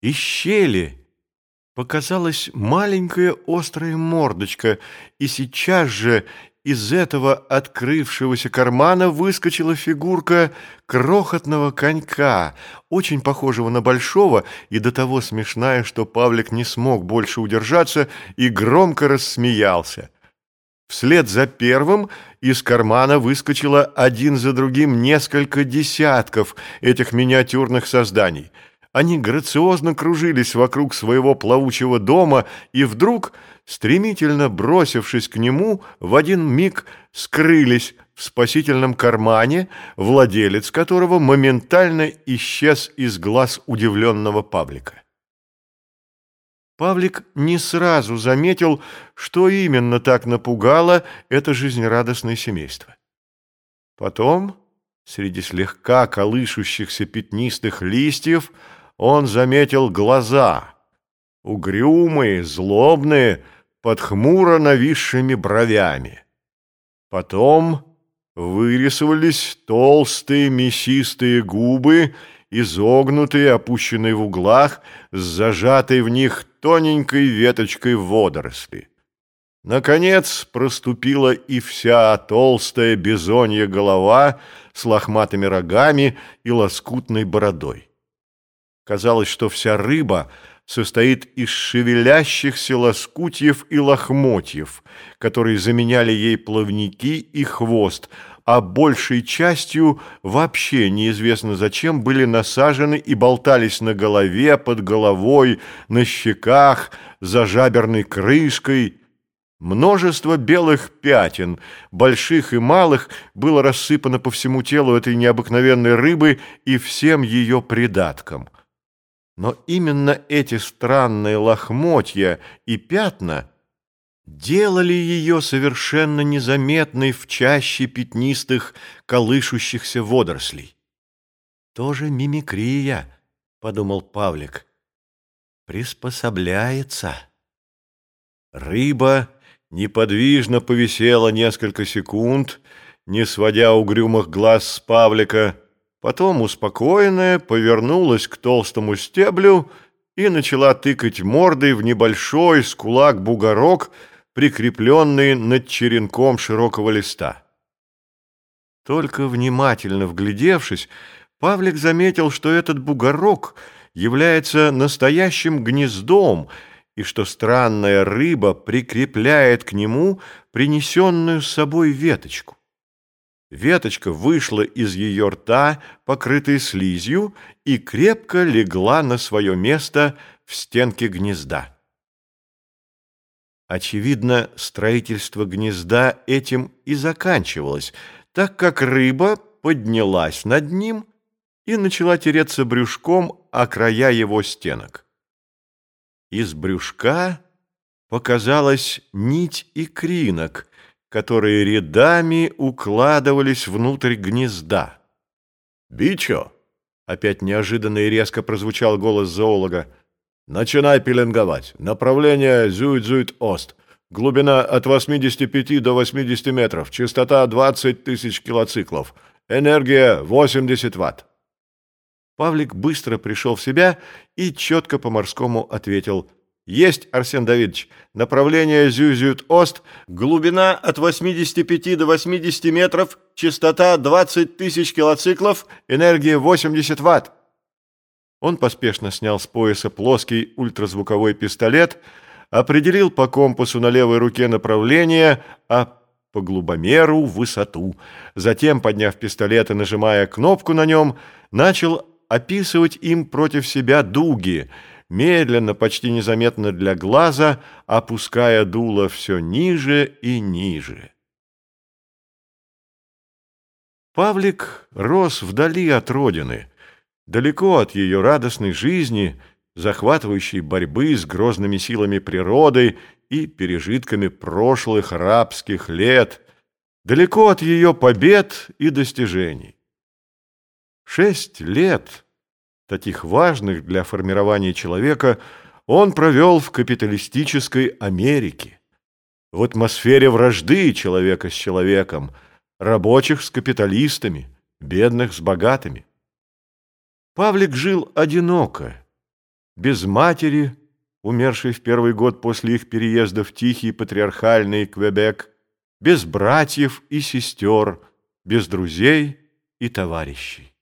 Из щели показалась маленькая острая мордочка, и сейчас же из этого открывшегося кармана выскочила фигурка крохотного конька, очень похожего на большого, и до того смешная, что Павлик не смог больше удержаться и громко рассмеялся. Вслед за первым из кармана выскочило один за другим несколько десятков этих миниатюрных созданий – они грациозно кружились вокруг своего плавучего дома и вдруг, стремительно бросившись к нему, в один миг скрылись в спасительном кармане, владелец которого моментально исчез из глаз удивленного Павлика. Павлик не сразу заметил, что именно так напугало это жизнерадостное семейство. Потом, среди слегка колышущихся пятнистых листьев, он заметил глаза, угрюмые, злобные, под хмуро нависшими бровями. Потом вырисовались толстые мясистые губы, изогнутые, опущенные в углах, с зажатой в них тоненькой веточкой водоросли. Наконец проступила и вся толстая бизонья голова с лохматыми рогами и лоскутной бородой. Казалось, что вся рыба состоит из шевелящихся лоскутьев и лохмотьев, которые заменяли ей плавники и хвост, а большей частью вообще неизвестно зачем были насажены и болтались на голове, под головой, на щеках, за жаберной крышкой. Множество белых пятен, больших и малых, было рассыпано по всему телу этой необыкновенной рыбы и всем ее придаткам. Но именно эти странные лохмотья и пятна делали ее совершенно незаметной в чаще пятнистых колышущихся водорослей. «Тоже мимикрия», — подумал Павлик, — «приспособляется». Рыба неподвижно повисела несколько секунд, не сводя угрюмых глаз с Павлика, — Потом, успокоенная, повернулась к толстому стеблю и начала тыкать мордой в небольшой с кулак бугорок, прикрепленный над черенком широкого листа. Только внимательно вглядевшись, Павлик заметил, что этот бугорок является настоящим гнездом и что странная рыба прикрепляет к нему принесенную с собой веточку. Веточка вышла из ее рта, покрытая слизью, и крепко легла на свое место в стенке гнезда. Очевидно, строительство гнезда этим и заканчивалось, так как рыба поднялась над ним и начала тереться брюшком о края его стенок. Из брюшка показалась нить икринок, которые рядами укладывались внутрь гнезда. «Бичо!» — опять неожиданно и резко прозвучал голос зоолога. «Начинай пеленговать. Направление Зюит-Зюит-Ост. Глубина от 85 до 80 метров. Частота 20 тысяч килоциклов. Энергия 80 ватт». Павлик быстро пришел в себя и четко по-морскому ответил есть, Арсен Давидович. Направление Зюзют-Ост, глубина от 85 до 80 метров, частота 20 тысяч килоциклов, энергия 80 ватт. Он поспешно снял с пояса плоский ультразвуковой пистолет, определил по компасу на левой руке направление, а по глубомеру высоту. Затем, подняв пистолет и нажимая кнопку на нем, начал описывать им против себя дуги – медленно, почти незаметно для глаза, опуская дуло все ниже и ниже. Павлик рос вдали от родины, далеко от ее радостной жизни, захватывающей борьбы с грозными силами природы и пережитками прошлых рабских лет, далеко от ее побед и достижений. Шесть лет — таких важных для формирования человека, он провел в капиталистической Америке, в атмосфере вражды человека с человеком, рабочих с капиталистами, бедных с богатыми. Павлик жил одиноко, без матери, умершей в первый год после их переезда в тихий патриархальный Квебек, без братьев и сестер, без друзей и товарищей.